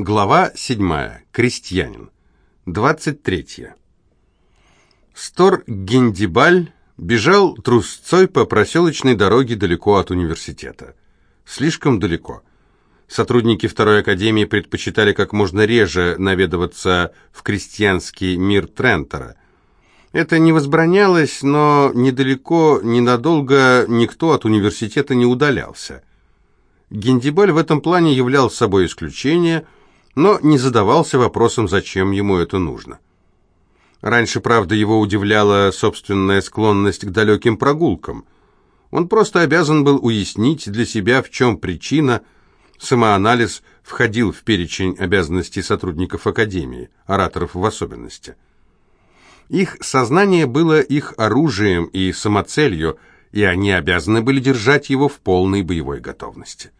Глава 7. Крестьянин. 23. Стор Гендибаль бежал трусцой по проселочной дороге далеко от университета. Слишком далеко. Сотрудники второй академии предпочитали как можно реже наведываться в крестьянский мир Трентера. Это не возбранялось, но недалеко, ненадолго никто от университета не удалялся. Гендибаль в этом плане являл собой исключение – но не задавался вопросом, зачем ему это нужно. Раньше, правда, его удивляла собственная склонность к далеким прогулкам. Он просто обязан был уяснить для себя, в чем причина. Самоанализ входил в перечень обязанностей сотрудников Академии, ораторов в особенности. Их сознание было их оружием и самоцелью, и они обязаны были держать его в полной боевой готовности.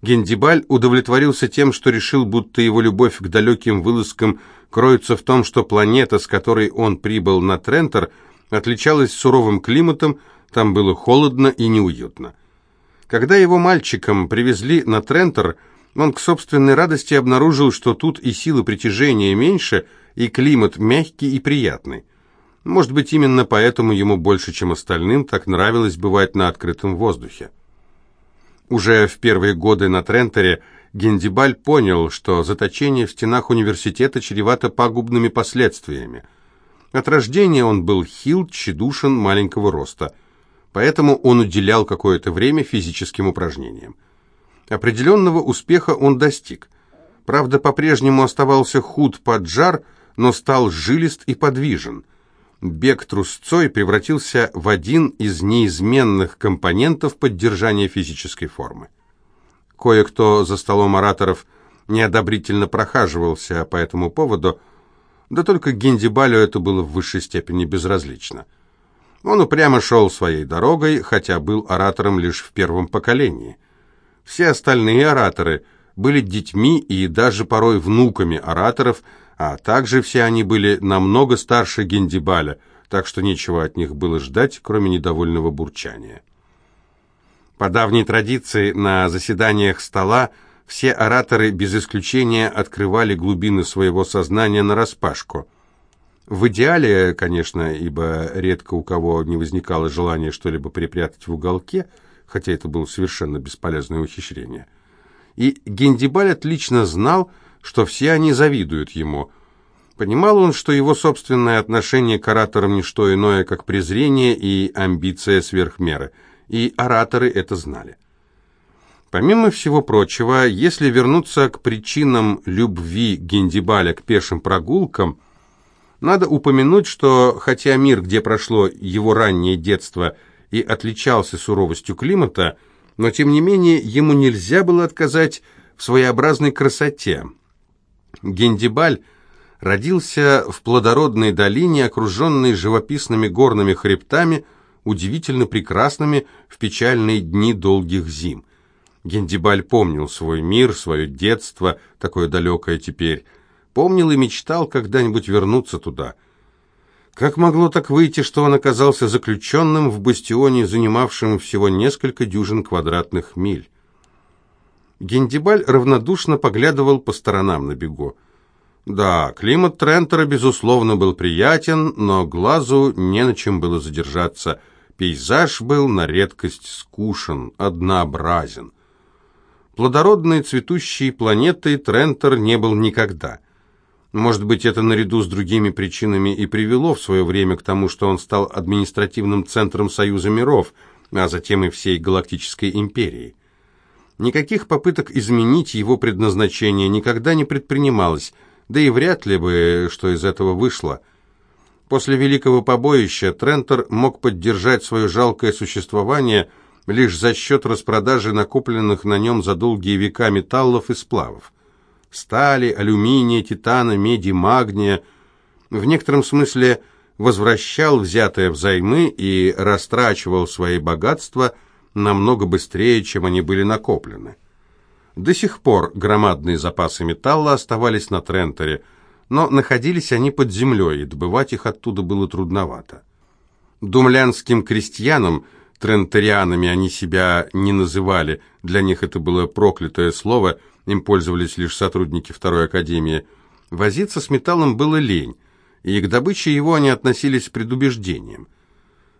Гендибаль удовлетворился тем, что решил, будто его любовь к далеким вылазкам кроется в том, что планета, с которой он прибыл на Трентер, отличалась суровым климатом, там было холодно и неуютно. Когда его мальчиком привезли на Трентер, он к собственной радости обнаружил, что тут и силы притяжения меньше, и климат мягкий и приятный. Может быть, именно поэтому ему больше, чем остальным, так нравилось бывать на открытом воздухе. Уже в первые годы на Трентере Гендибаль понял, что заточение в стенах университета чревато пагубными последствиями. От рождения он был хил, тщедушен, маленького роста, поэтому он уделял какое-то время физическим упражнениям. Определенного успеха он достиг. Правда, по-прежнему оставался худ под жар, но стал жилист и подвижен – бег трусцой превратился в один из неизменных компонентов поддержания физической формы. Кое-кто за столом ораторов неодобрительно прохаживался по этому поводу, да только Гендибалю это было в высшей степени безразлично. Он упрямо шел своей дорогой, хотя был оратором лишь в первом поколении. Все остальные ораторы были детьми и даже порой внуками ораторов – а также все они были намного старше Гендибаля, так что нечего от них было ждать, кроме недовольного бурчания. По давней традиции на заседаниях стола все ораторы без исключения открывали глубины своего сознания нараспашку. В идеале, конечно, ибо редко у кого не возникало желания что-либо припрятать в уголке, хотя это было совершенно бесполезное ухищрение. И Гендибаль отлично знал, что все они завидуют ему. Понимал он, что его собственное отношение к ораторам не что иное, как презрение и амбиция сверх меры, и ораторы это знали. Помимо всего прочего, если вернуться к причинам любви Гендибаля к пешим прогулкам, надо упомянуть, что хотя мир, где прошло его раннее детство, и отличался суровостью климата, но тем не менее ему нельзя было отказать в своеобразной красоте, Гендибаль родился в плодородной долине, окруженной живописными горными хребтами, удивительно прекрасными в печальные дни долгих зим. Гендибаль помнил свой мир, свое детство, такое далекое теперь. Помнил и мечтал когда-нибудь вернуться туда. Как могло так выйти, что он оказался заключенным в бастионе, занимавшем всего несколько дюжин квадратных миль? Гендибаль равнодушно поглядывал по сторонам на бегу. Да, климат Трентера, безусловно, был приятен, но глазу не на чем было задержаться. Пейзаж был на редкость скушен, однообразен. Плодородной цветущей планетой Трентер не был никогда. Может быть, это наряду с другими причинами и привело в свое время к тому, что он стал административным центром Союза миров, а затем и всей Галактической империи. Никаких попыток изменить его предназначение никогда не предпринималось, да и вряд ли бы что из этого вышло. После великого побоища Трентер мог поддержать свое жалкое существование лишь за счет распродажи накопленных на нем за долгие века металлов и сплавов. Стали, алюминия, титана, меди, магния. В некотором смысле возвращал взятое взаймы и растрачивал свои богатства – намного быстрее, чем они были накоплены. До сих пор громадные запасы металла оставались на Тренторе, но находились они под землей, и добывать их оттуда было трудновато. Думлянским крестьянам, тренторианами они себя не называли, для них это было проклятое слово, им пользовались лишь сотрудники второй академии, возиться с металлом было лень, и к добыче его они относились с предубеждением.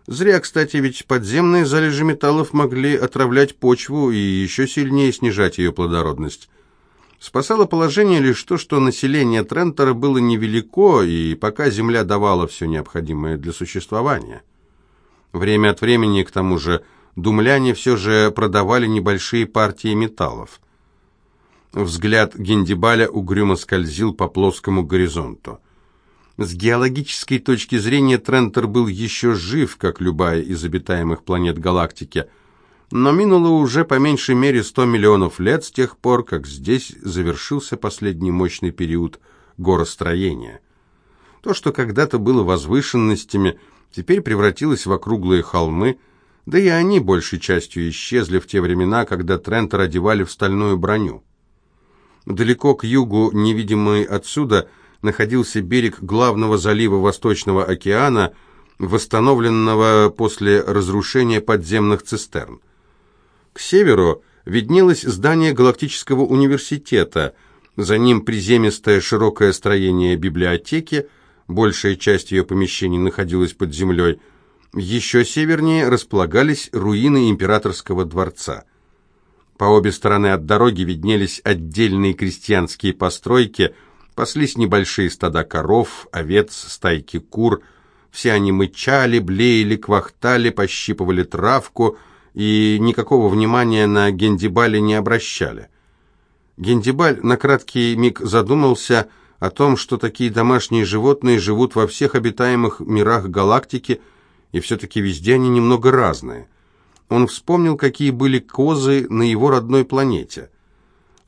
Зря, кстати, ведь подземные залежи металлов могли отравлять почву и еще сильнее снижать ее плодородность. Спасало положение лишь то, что население Трентера было невелико, и пока земля давала все необходимое для существования. Время от времени, к тому же, думляне все же продавали небольшие партии металлов. Взгляд Гендибаля угрюмо скользил по плоскому горизонту. С геологической точки зрения Трентер был еще жив, как любая из обитаемых планет галактики, но минуло уже по меньшей мере 100 миллионов лет с тех пор, как здесь завершился последний мощный период горостроения. То, что когда-то было возвышенностями, теперь превратилось в округлые холмы, да и они большей частью исчезли в те времена, когда Трентер одевали в стальную броню. Далеко к югу, невидимый отсюда, находился берег главного залива Восточного океана, восстановленного после разрушения подземных цистерн. К северу виднелось здание Галактического университета, за ним приземистое широкое строение библиотеки, большая часть ее помещений находилась под землей, еще севернее располагались руины императорского дворца. По обе стороны от дороги виднелись отдельные крестьянские постройки, паслись небольшие стада коров, овец, стайки кур. Все они мычали, блеяли, квахтали, пощипывали травку и никакого внимания на Гендибале не обращали. Гендибаль на краткий миг задумался о том, что такие домашние животные живут во всех обитаемых мирах галактики, и все-таки везде они немного разные – он вспомнил, какие были козы на его родной планете.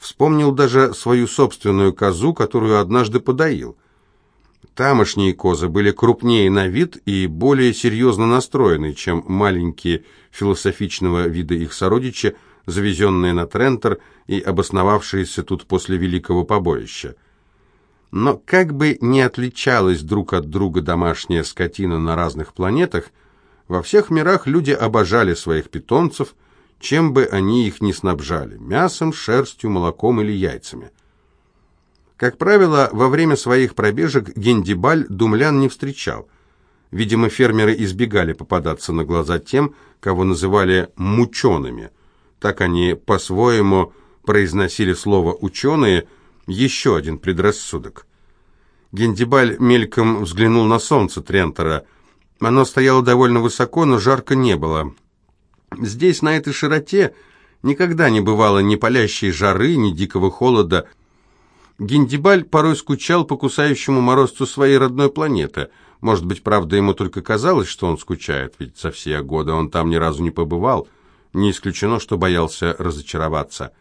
Вспомнил даже свою собственную козу, которую однажды подоил. Тамошние козы были крупнее на вид и более серьезно настроены, чем маленькие философичного вида их сородичи, завезенные на Трентер и обосновавшиеся тут после Великого побоища. Но как бы ни отличалась друг от друга домашняя скотина на разных планетах, во всех мирах люди обожали своих питомцев, чем бы они их ни снабжали – мясом, шерстью, молоком или яйцами. Как правило, во время своих пробежек Гендибаль думлян не встречал. Видимо, фермеры избегали попадаться на глаза тем, кого называли «мучеными». Так они по-своему произносили слово «ученые» – еще один предрассудок. Гендибаль мельком взглянул на солнце Трентера – оно стояло довольно высоко, но жарко не было. Здесь, на этой широте, никогда не бывало ни палящей жары, ни дикого холода. Гиндибаль порой скучал по кусающему морозцу своей родной планеты. Может быть, правда, ему только казалось, что он скучает, ведь за все годы он там ни разу не побывал. Не исключено, что боялся разочароваться.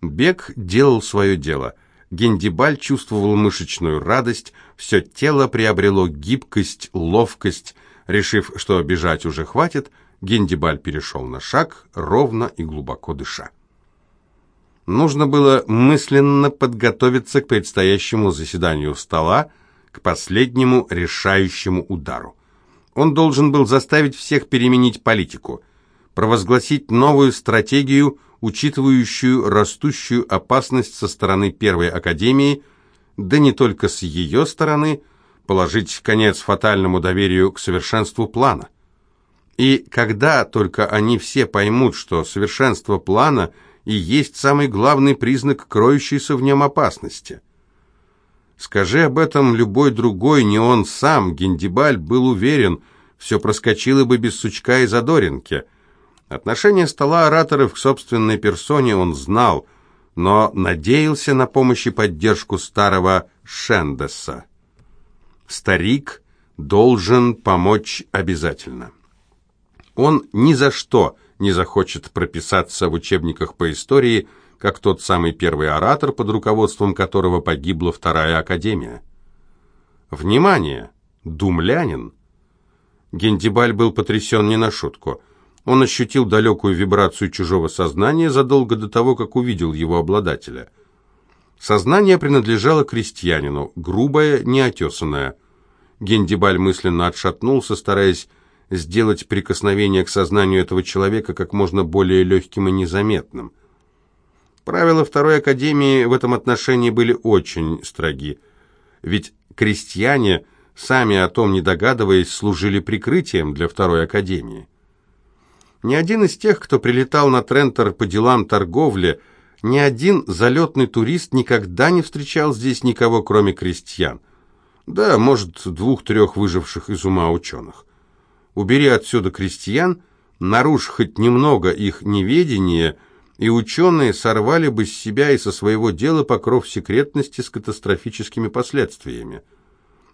Бег делал свое дело. Гендибаль чувствовал мышечную радость, все тело приобрело гибкость, ловкость. Решив, что бежать уже хватит, Гендибаль перешел на шаг, ровно и глубоко дыша. Нужно было мысленно подготовиться к предстоящему заседанию стола, к последнему решающему удару. Он должен был заставить всех переменить политику, провозгласить новую стратегию – учитывающую растущую опасность со стороны Первой Академии, да не только с ее стороны, положить конец фатальному доверию к совершенству плана. И когда только они все поймут, что совершенство плана и есть самый главный признак кроющейся в нем опасности. Скажи об этом любой другой, не он сам, Гендибаль был уверен, все проскочило бы без сучка и задоринки – Отношение стола ораторов к собственной персоне он знал, но надеялся на помощь и поддержку старого Шендеса. Старик должен помочь обязательно. Он ни за что не захочет прописаться в учебниках по истории, как тот самый первый оратор, под руководством которого погибла вторая академия. Внимание! Думлянин! Гендибаль был потрясен не на шутку – он ощутил далекую вибрацию чужого сознания задолго до того, как увидел его обладателя. Сознание принадлежало крестьянину, грубое, неотесанное. Гендибаль мысленно отшатнулся, стараясь сделать прикосновение к сознанию этого человека как можно более легким и незаметным. Правила Второй Академии в этом отношении были очень строги. Ведь крестьяне, сами о том не догадываясь, служили прикрытием для Второй Академии. Ни один из тех, кто прилетал на Трентор по делам торговли, ни один залетный турист никогда не встречал здесь никого, кроме крестьян. Да, может, двух-трех выживших из ума ученых. Убери отсюда крестьян, нарушь хоть немного их неведение, и ученые сорвали бы с себя и со своего дела покров секретности с катастрофическими последствиями.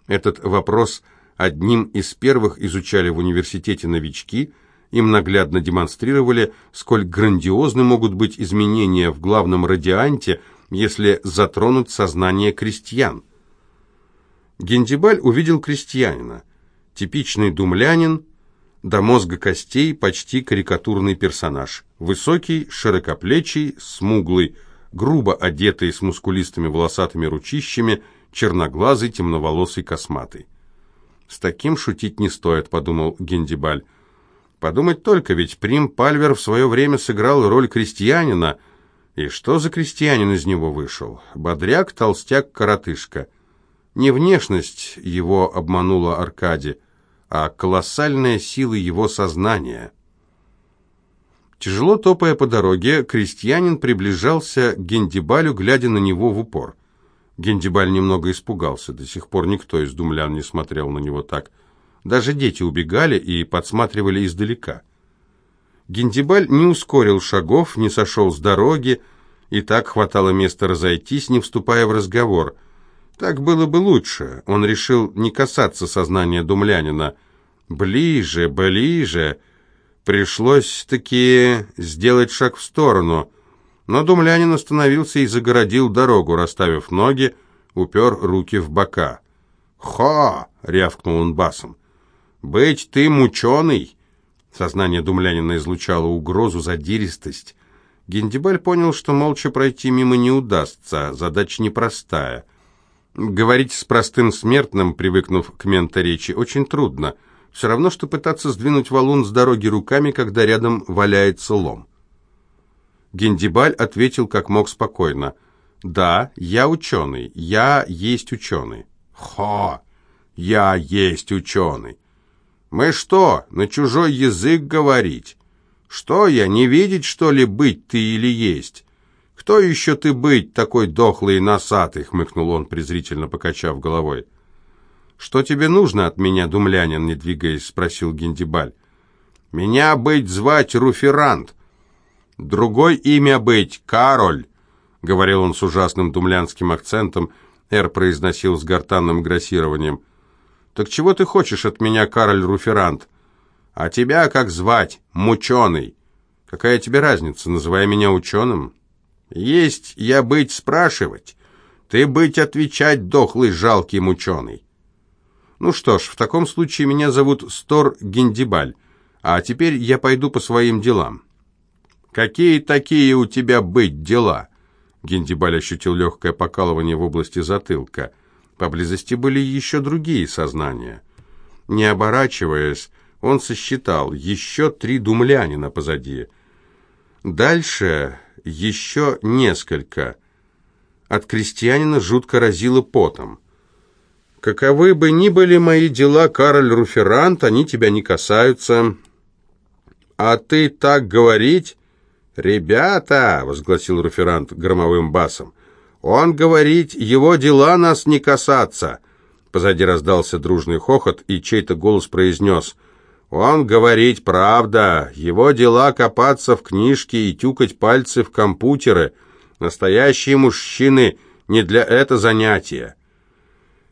Этот вопрос одним из первых изучали в университете новички – им наглядно демонстрировали, сколь грандиозны могут быть изменения в главном радианте, если затронуть сознание крестьян. Гендибаль увидел крестьянина. Типичный думлянин, до мозга костей почти карикатурный персонаж. Высокий, широкоплечий, смуглый, грубо одетый с мускулистыми волосатыми ручищами, черноглазый, темноволосый, косматый. «С таким шутить не стоит», — подумал Гендибаль. Подумать только, ведь Прим Пальвер в свое время сыграл роль крестьянина. И что за крестьянин из него вышел? Бодряк, толстяк, коротышка. Не внешность его обманула Аркади, а колоссальная сила его сознания. Тяжело топая по дороге, крестьянин приближался к Гендибалю, глядя на него в упор. Гендибаль немного испугался, до сих пор никто из думлян не смотрел на него так. Даже дети убегали и подсматривали издалека. Гендибаль не ускорил шагов, не сошел с дороги, и так хватало места разойтись, не вступая в разговор. Так было бы лучше. Он решил не касаться сознания думлянина. Ближе, ближе. Пришлось-таки сделать шаг в сторону. Но думлянин остановился и загородил дорогу, расставив ноги, упер руки в бока. «Хо!» — рявкнул он басом. «Быть ты мученый!» Сознание думлянина излучало угрозу, задиристость. Гендибаль понял, что молча пройти мимо не удастся, задача непростая. Говорить с простым смертным, привыкнув к менторечи, очень трудно. Все равно, что пытаться сдвинуть валун с дороги руками, когда рядом валяется лом. Гендибаль ответил как мог спокойно. «Да, я ученый. Я есть ученый». «Хо! Я есть ученый!» Мы что, на чужой язык говорить? Что я, не видеть, что ли, быть ты или есть? Кто еще ты быть, такой дохлый и носатый?» — хмыкнул он, презрительно покачав головой. «Что тебе нужно от меня, думлянин?» — не двигаясь, спросил Гендибаль. «Меня быть звать Руферант. Другой имя быть Кароль», — говорил он с ужасным думлянским акцентом, Эр произносил с гортанным грассированием. «Так чего ты хочешь от меня, Кароль Руферант? А тебя как звать? Мученый. Какая тебе разница, называй меня ученым?» «Есть я быть спрашивать, ты быть отвечать, дохлый жалкий мученый». «Ну что ж, в таком случае меня зовут Стор Гендибаль, а теперь я пойду по своим делам». «Какие такие у тебя быть дела?» Гендибаль ощутил легкое покалывание в области затылка. Поблизости были еще другие сознания. Не оборачиваясь, он сосчитал еще три думлянина позади. Дальше еще несколько. От крестьянина жутко разило потом. «Каковы бы ни были мои дела, Кароль Руферант, они тебя не касаются. А ты так говорить...» «Ребята!» — возгласил Руферант громовым басом. «Он говорит, его дела нас не касаться!» Позади раздался дружный хохот, и чей-то голос произнес «Он говорит правда, его дела копаться в книжке и тюкать пальцы в компьютеры. Настоящие мужчины не для это занятия».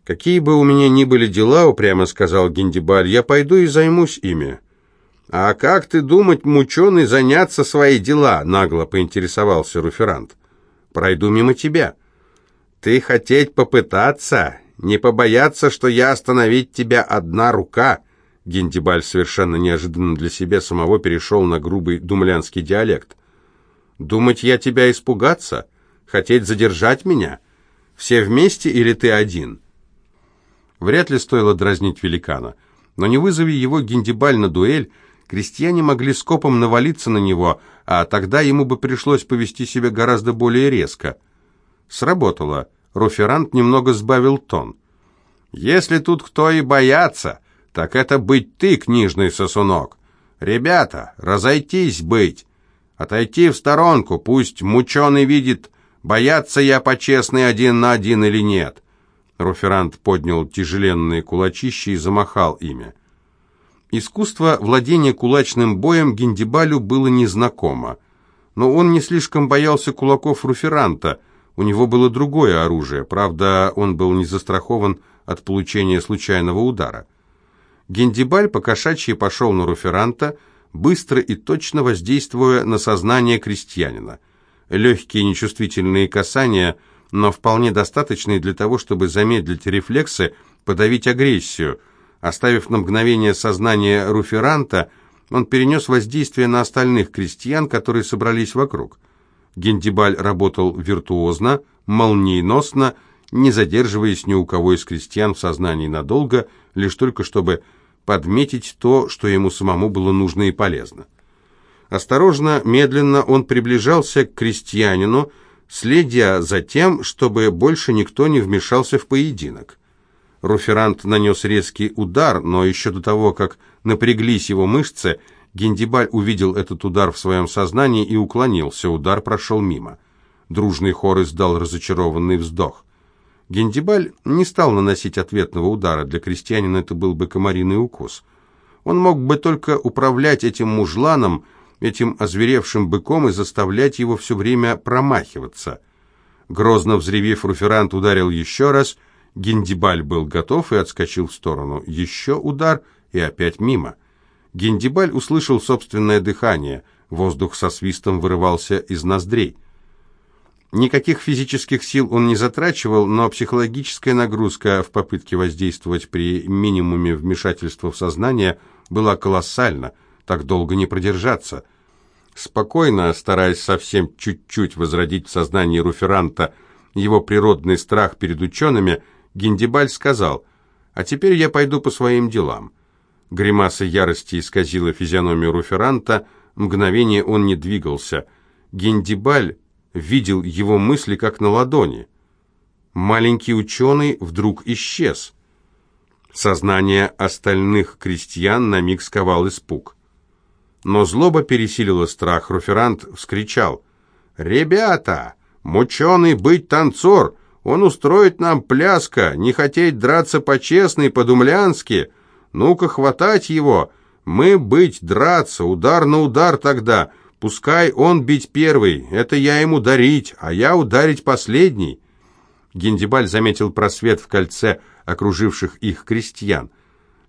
«Какие бы у меня ни были дела, — упрямо сказал Гендибаль, — я пойду и займусь ими». «А как ты думать, мученый, заняться свои дела?» — нагло поинтересовался Руферант пройду мимо тебя. Ты хотеть попытаться, не побояться, что я остановить тебя одна рука». Гендибаль совершенно неожиданно для себя самого перешел на грубый думлянский диалект. «Думать я тебя испугаться? Хотеть задержать меня? Все вместе или ты один?» Вряд ли стоило дразнить великана. Но не вызови его Гендибаль на дуэль, крестьяне могли скопом навалиться на него, а тогда ему бы пришлось повести себя гораздо более резко. Сработало. Руферант немного сбавил тон. «Если тут кто и боятся, так это быть ты, книжный сосунок. Ребята, разойтись быть. Отойти в сторонку, пусть мученый видит, бояться я почестный один на один или нет». Руферант поднял тяжеленные кулачища и замахал ими. Искусство владения кулачным боем Гендибалю было незнакомо. Но он не слишком боялся кулаков Руферанта. У него было другое оружие, правда, он был не застрахован от получения случайного удара. Гендибаль покошачьи пошел на Руферанта, быстро и точно воздействуя на сознание крестьянина. Легкие нечувствительные касания, но вполне достаточные для того, чтобы замедлить рефлексы, подавить агрессию – Оставив на мгновение сознание Руферанта, он перенес воздействие на остальных крестьян, которые собрались вокруг. Гендибаль работал виртуозно, молниеносно, не задерживаясь ни у кого из крестьян в сознании надолго, лишь только чтобы подметить то, что ему самому было нужно и полезно. Осторожно, медленно он приближался к крестьянину, следя за тем, чтобы больше никто не вмешался в поединок. Руферант нанес резкий удар, но еще до того, как напряглись его мышцы, Гендибаль увидел этот удар в своем сознании и уклонился. Удар прошел мимо. Дружный хор издал разочарованный вздох. Гендибаль не стал наносить ответного удара. Для крестьянина это был бы комариный укус. Он мог бы только управлять этим мужланом, этим озверевшим быком и заставлять его все время промахиваться. Грозно взревев, Руферант ударил еще раз — Гендибаль был готов и отскочил в сторону. Еще удар и опять мимо. Гендибаль услышал собственное дыхание. Воздух со свистом вырывался из ноздрей. Никаких физических сил он не затрачивал, но психологическая нагрузка в попытке воздействовать при минимуме вмешательства в сознание была колоссальна. Так долго не продержаться. Спокойно, стараясь совсем чуть-чуть возродить в сознании Руферанта его природный страх перед учеными – Гендибаль сказал, «А теперь я пойду по своим делам». Гримаса ярости исказила физиономию Руферанта, мгновение он не двигался. Гендибаль видел его мысли как на ладони. Маленький ученый вдруг исчез. Сознание остальных крестьян на миг сковал испуг. Но злоба пересилила страх. Руферант вскричал, «Ребята, мученый быть танцор!» Он устроит нам пляска, не хотеть драться по-честно и по-думлянски. Ну-ка, хватать его. Мы быть драться, удар на удар тогда. Пускай он бить первый, это я ему дарить, а я ударить последний». Гендибаль заметил просвет в кольце окруживших их крестьян.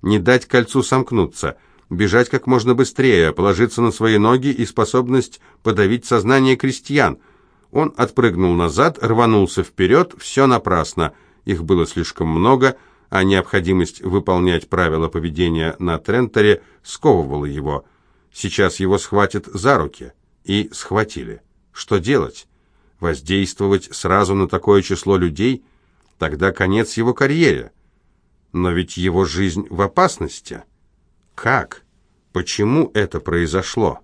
Не дать кольцу сомкнуться, бежать как можно быстрее, положиться на свои ноги и способность подавить сознание крестьян – он отпрыгнул назад, рванулся вперед, все напрасно. Их было слишком много, а необходимость выполнять правила поведения на Тренторе сковывала его. Сейчас его схватят за руки. И схватили. Что делать? Воздействовать сразу на такое число людей? Тогда конец его карьере. Но ведь его жизнь в опасности. Как? Почему это произошло?